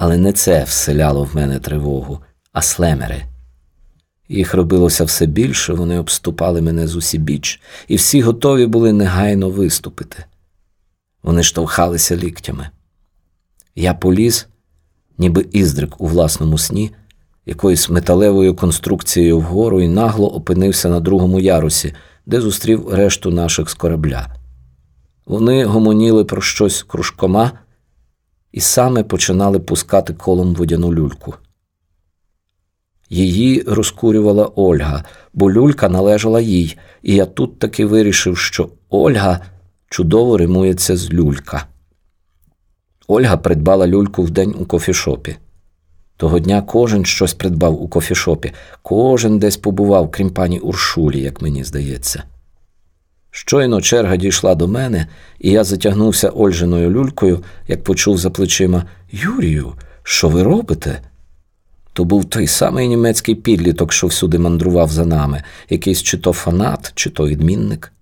Але не це вселяло в мене тривогу, а слемери. Їх робилося все більше, вони обступали мене з усібіч, і всі готові були негайно виступити. Вони штовхалися ліктями. Я поліз, ніби іздрик у власному сні, якоюсь металевою конструкцією вгору і нагло опинився на другому ярусі, де зустрів решту наших з корабля. Вони гомоніли про щось кружкома і саме починали пускати колом водяну люльку. Її розкурювала Ольга, бо люлька належала їй, і я тут таки вирішив, що Ольга чудово римується з люлька. Ольга придбала люльку вдень у кофішопі. Того дня кожен щось придбав у кофішопі, кожен десь побував, крім пані Уршулі, як мені здається. Щойно черга дійшла до мене, і я затягнувся Ольжиною люлькою, як почув за плечима Юрію, що ви робите? То був той самий німецький підліток, що всюди мандрував за нами, якийсь чи то фанат, чи то відмінник.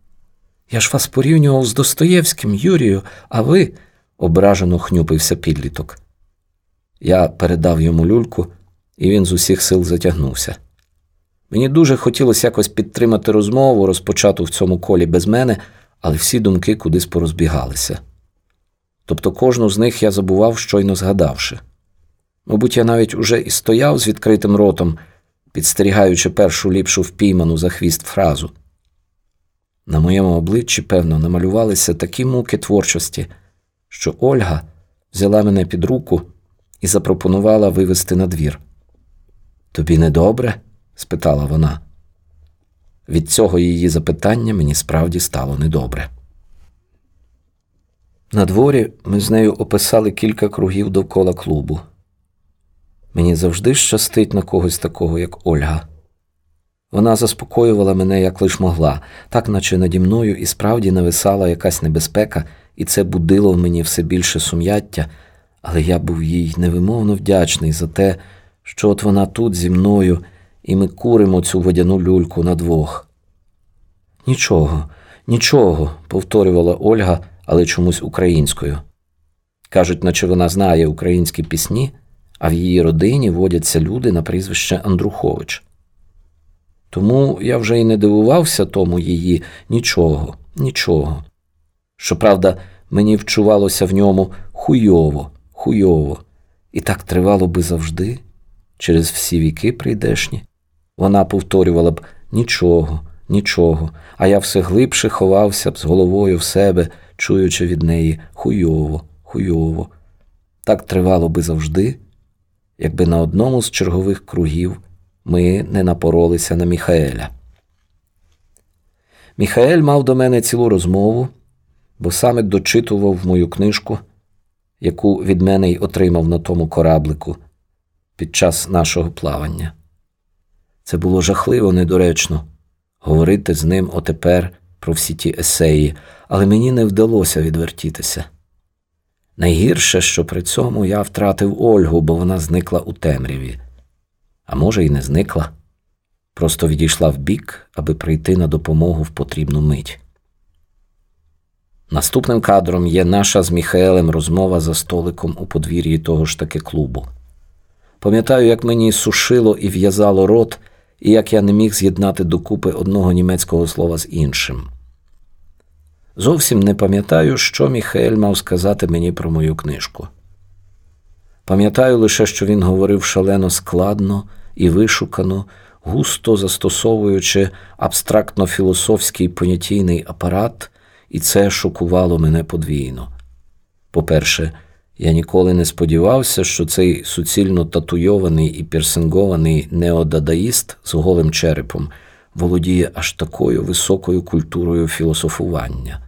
Я ж вас порівнював з Достоєвським, Юрію, а ви, ображено хнюпився підліток. Я передав йому люльку, і він з усіх сил затягнувся. Мені дуже хотілося якось підтримати розмову, розпочату в цьому колі без мене, але всі думки кудись порозбігалися. Тобто кожну з них я забував, щойно згадавши. Мабуть, я навіть уже і стояв з відкритим ротом, підстерігаючи першу ліпшу впійману за хвіст фразу. На моєму обличчі, певно, намалювалися такі муки творчості, що Ольга взяла мене під руку і запропонувала вивести на двір. Тобі не добре? Спитала вона. Від цього її запитання мені справді стало недобре. На дворі ми з нею описали кілька кругів довкола клубу. Мені завжди щастить на когось такого, як Ольга. Вона заспокоювала мене як лиш могла, так наче наді мною і справді нависала якась небезпека, і це будило в мені все більше сум'яття, але я був їй невимовно вдячний за те, що от вона тут зі мною, і ми куримо цю водяну люльку на двох. Нічого, нічого, повторювала Ольга, але чомусь українською. Кажуть, наче вона знає українські пісні, а в її родині водяться люди на прізвище Андрухович. Тому я вже й не дивувався тому її нічого, нічого. Щоправда, мені вчувалося в ньому хуйово, хуйово, і так тривало би завжди, через всі віки прийдешні. Вона повторювала б нічого, нічого, а я все глибше ховався б з головою в себе, чуючи від неї хуйово, хуйово. Так тривало би завжди, якби на одному з чергових кругів ми не напоролися на Міхаеля. Міхаель мав до мене цілу розмову, бо саме дочитував мою книжку, яку від мене й отримав на тому кораблику під час нашого плавання. Це було жахливо недоречно говорити з ним отепер про всі ті есеї, але мені не вдалося відвертітися. Найгірше, що при цьому я втратив Ольгу, бо вона зникла у темряві а може, й не зникла, просто відійшла вбік, аби прийти на допомогу в потрібну мить. Наступним кадром є наша з Міхаелем розмова за столиком у подвір'ї того ж таки клубу. Пам'ятаю, як мені сушило і в'язало рот, і як я не міг з'єднати докупи одного німецького слова з іншим. Зовсім не пам'ятаю, що Міхаель мав сказати мені про мою книжку. Пам'ятаю лише, що він говорив шалено складно і вишукано, густо застосовуючи абстрактно філософський понятійний апарат, і це шокувало мене подвійно. По-перше, я ніколи не сподівався, що цей суцільно татуйований і пірсингований неодадаїст з голим черепом володіє аж такою високою культурою філософування.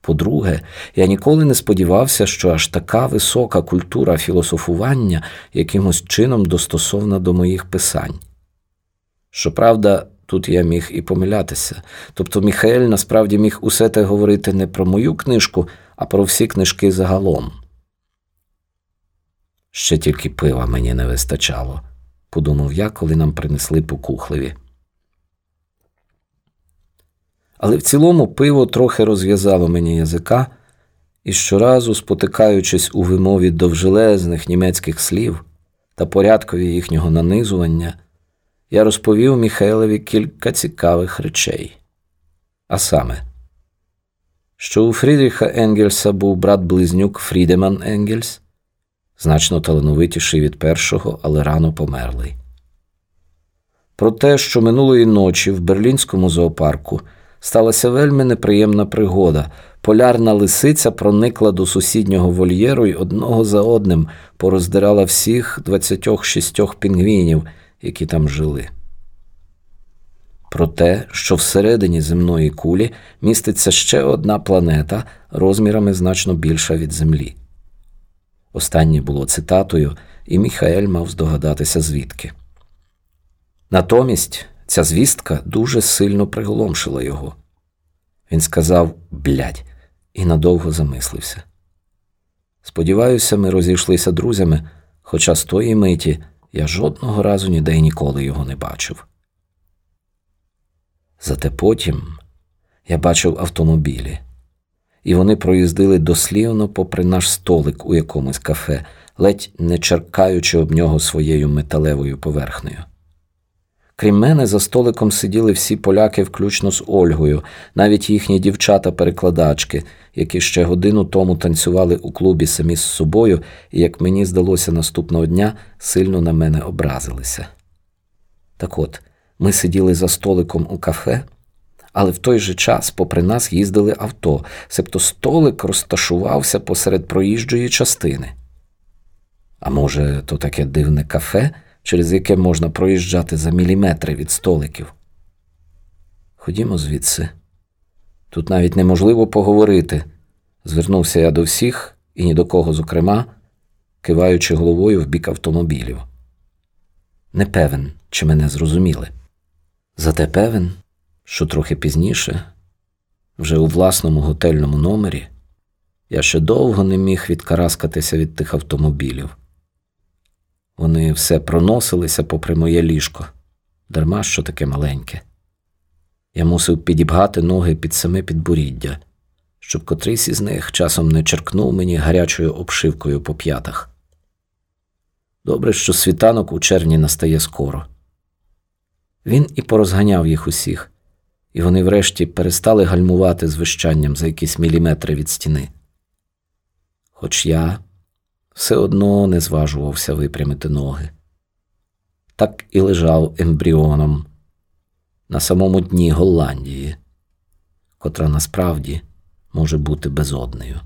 По-друге, я ніколи не сподівався, що аж така висока культура філософування якимось чином достосовна до моїх писань. Щоправда, тут я міг і помилятися. Тобто Міхаель насправді міг усе те говорити не про мою книжку, а про всі книжки загалом. Ще тільки пива мені не вистачало, подумав я, коли нам принесли по кухлеві. Але в цілому пиво трохи розв'язало мені язика, І щоразу, спотикаючись у вимові довжелезних німецьких слів та порядкові їхнього нанизування, я розповів Міхайлові кілька цікавих речей. А саме, що у Фрідріха Енгельса був брат-близнюк Фрідеман Енгельс, значно талановитіший від першого, але рано померлий. Про те, що минулої ночі в берлінському зоопарку сталася вельми неприємна пригода. Полярна лисиця проникла до сусіднього вольєру і одного за одним пороздирала всіх 26 пінгвінів, які там жили. Про те, що всередині земної кулі міститься ще одна планета розмірами значно більша від Землі. Останнє було цитатою, і Міхаель мав здогадатися звідки. Натомість ця звістка дуже сильно приголомшила його. Він сказав блядь, і надовго замислився. Сподіваюся, ми розійшлися друзями, хоча з тої миті я жодного разу ніде й ніколи його не бачив. Зате потім я бачив автомобілі, і вони проїздили дослівно попри наш столик у якомусь кафе, ледь не черкаючи об нього своєю металевою поверхнею. Крім мене, за столиком сиділи всі поляки, включно з Ольгою, навіть їхні дівчата-перекладачки, які ще годину тому танцювали у клубі самі з собою, і, як мені здалося наступного дня, сильно на мене образилися. Так от, ми сиділи за столиком у кафе, але в той же час попри нас їздили авто, себто столик розташувався посеред проїжджої частини. А може, то таке дивне кафе? через яке можна проїжджати за міліметри від столиків. Ходімо звідси. Тут навіть неможливо поговорити. Звернувся я до всіх і ні до кого, зокрема, киваючи головою в бік автомобілів. Не певен, чи мене зрозуміли. Зате певен, що трохи пізніше, вже у власному готельному номері, я ще довго не міг відкараскатися від тих автомобілів. Вони все проносилися попри моє ліжко, дарма що таке маленьке. Я мусив підібгати ноги під саме підборіддя, щоб котрийсь із них часом не черкнув мені гарячою обшивкою по п'ятах. Добре, що світанок у червні настає скоро. Він і порозганяв їх усіх, і вони врешті перестали гальмувати з вищанням за якісь міліметри від стіни. Хоч я все одно не зважувався випрямити ноги. Так і лежав ембріоном на самому дні Голландії, котра насправді може бути безоднею.